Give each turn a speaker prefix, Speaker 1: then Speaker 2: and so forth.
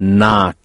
Speaker 1: not